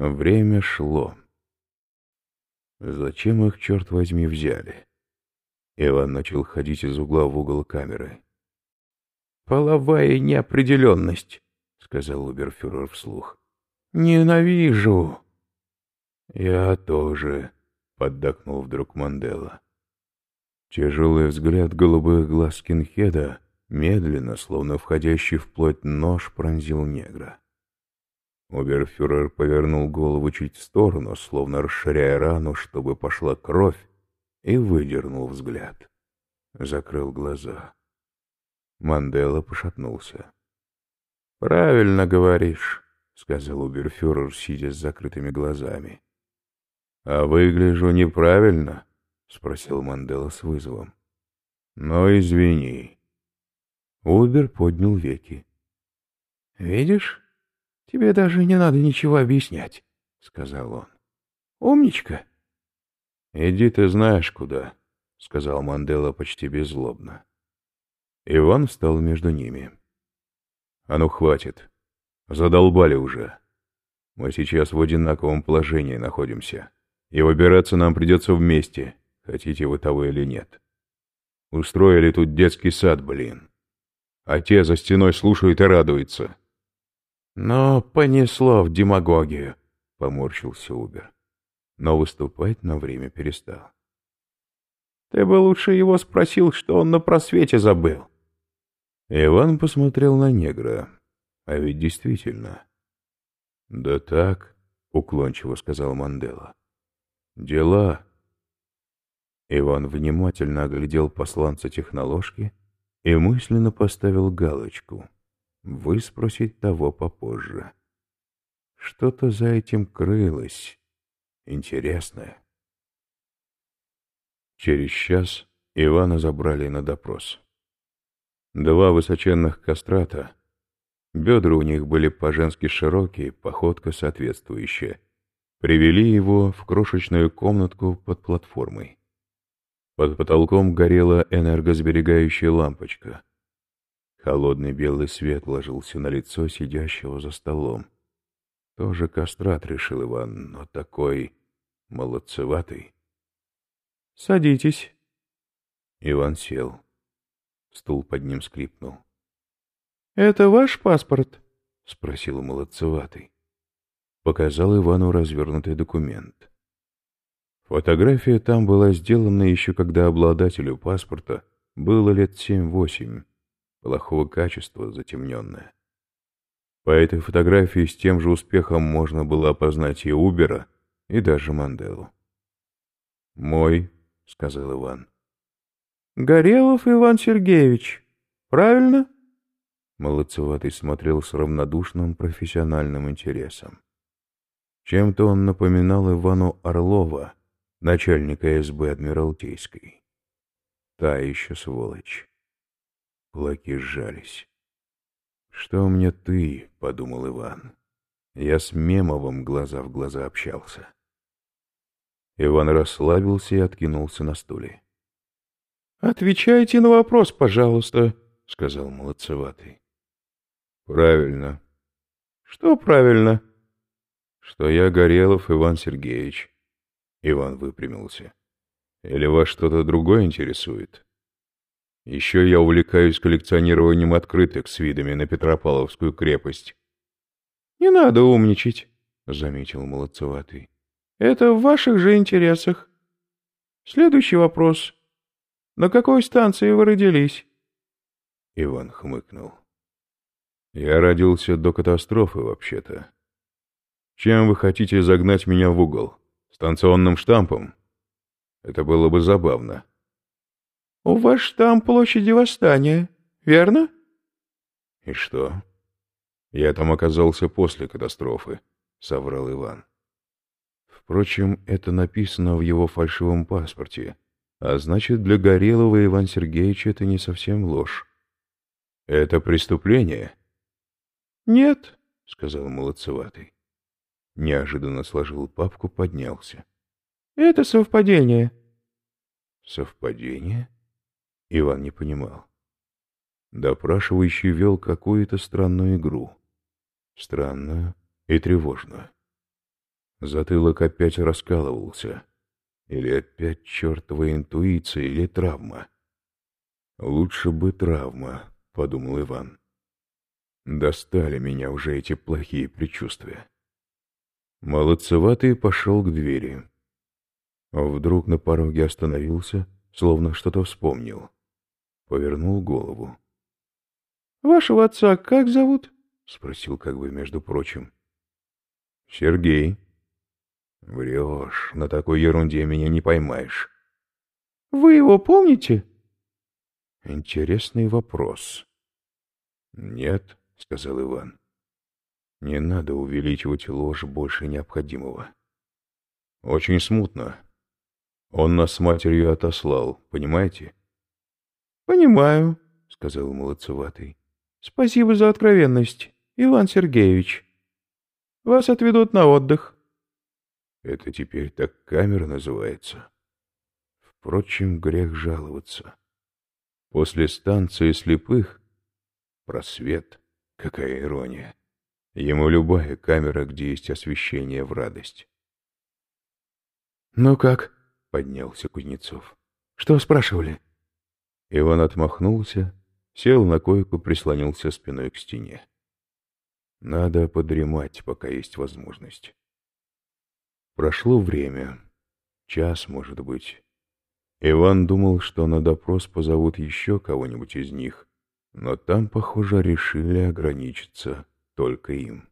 Время шло. Зачем их, черт возьми, взяли? Иван начал ходить из угла в угол камеры. «Половая неопределенность», — сказал Уберфюрер вслух. «Ненавижу». «Я тоже», — поддакнул вдруг Мандела. Тяжелый взгляд голубых глаз скинхеда медленно, словно входящий в плоть нож, пронзил негра. Оберфюрер повернул голову чуть в сторону, словно расширяя рану, чтобы пошла кровь, и выдернул взгляд. Закрыл глаза. Мандела пошатнулся. «Правильно говоришь», — сказал Уберфюрер, сидя с закрытыми глазами. «А выгляжу неправильно?» — спросил Мандела с вызовом. «Но извини». Убер поднял веки. «Видишь, тебе даже не надо ничего объяснять», — сказал он. «Умничка». «Иди ты знаешь куда», — сказал Мандела почти беззлобно. Иван встал между ними. «А ну, хватит. Задолбали уже. Мы сейчас в одинаковом положении находимся, и выбираться нам придется вместе, хотите вы того или нет. Устроили тут детский сад, блин. А те за стеной слушают и радуются». «Но понесло в демагогию», — поморщился Убер но выступать на время перестал. «Ты бы лучше его спросил, что он на просвете забыл». Иван посмотрел на негра. А ведь действительно. «Да так», — уклончиво сказал Мандела. «Дела». Иван внимательно оглядел посланца техноложки и мысленно поставил галочку. Выспросить того попозже. Что-то за этим крылось интересное. Через час Ивана забрали на допрос. Два высоченных кастрата, бедра у них были по-женски широкие, походка соответствующая, привели его в крошечную комнатку под платформой. Под потолком горела энергосберегающая лампочка. Холодный белый свет ложился на лицо сидящего за столом. Тоже кастрат, решил Иван, но такой молодцеватый. «Садитесь». Иван сел. Стул под ним скрипнул. «Это ваш паспорт?» — спросил молодцеватый. Показал Ивану развернутый документ. Фотография там была сделана еще когда обладателю паспорта было лет семь-восемь, плохого качества, затемненная. По этой фотографии с тем же успехом можно было опознать и Убера, и даже Манделу. «Мой», — сказал Иван. «Горелов Иван Сергеевич, правильно?» Молодцеватый смотрел с равнодушным профессиональным интересом. Чем-то он напоминал Ивану Орлова, начальника СБ Адмиралтейской. Та еще сволочь. Кулаки сжались. «Что мне ты?» — подумал Иван. Я с Мемовым глаза в глаза общался. Иван расслабился и откинулся на стуле. «Отвечайте на вопрос, пожалуйста», — сказал молодцеватый. «Правильно». «Что правильно?» «Что я Горелов Иван Сергеевич». Иван выпрямился. «Или вас что-то другое интересует?» Еще я увлекаюсь коллекционированием открыток с видами на Петропавловскую крепость. — Не надо умничать, — заметил молодцеватый. — Это в ваших же интересах. Следующий вопрос. На какой станции вы родились? Иван хмыкнул. Я родился до катастрофы, вообще-то. Чем вы хотите загнать меня в угол? Станционным штампом? Это было бы забавно. У вас штамп площади Восстания, верно? И что? Я там оказался после катастрофы, соврал Иван. Впрочем, это написано в его фальшивом паспорте, а значит, для Горелого Иван Сергеевич это не совсем ложь. Это преступление? Нет, сказал молодцеватый. Неожиданно сложил папку, поднялся. Это совпадение. Совпадение? Иван не понимал. Допрашивающий вел какую-то странную игру. Странную и тревожную. Затылок опять раскалывался. Или опять чертова интуиция, или травма. Лучше бы травма, подумал Иван. Достали меня уже эти плохие предчувствия. Молодцеватый пошел к двери. Вдруг на пороге остановился, словно что-то вспомнил. Повернул голову. — Вашего отца как зовут? — спросил как бы между прочим. — Сергей. — Врешь, на такой ерунде меня не поймаешь. — Вы его помните? — Интересный вопрос. — Нет, — сказал Иван. — Не надо увеличивать ложь больше необходимого. — Очень смутно. Он нас с матерью отослал, понимаете? — Понимаю, — сказал молодцеватый. — Спасибо за откровенность, Иван Сергеевич. Вас отведут на отдых. — Это теперь так камера называется. Впрочем, грех жаловаться. После станции слепых просвет, какая ирония. Ему любая камера, где есть освещение в радость. — Ну как? — поднялся Кузнецов. — Что спрашивали? Иван отмахнулся, сел на койку, прислонился спиной к стене. Надо подремать, пока есть возможность. Прошло время. Час, может быть. Иван думал, что на допрос позовут еще кого-нибудь из них, но там, похоже, решили ограничиться только им.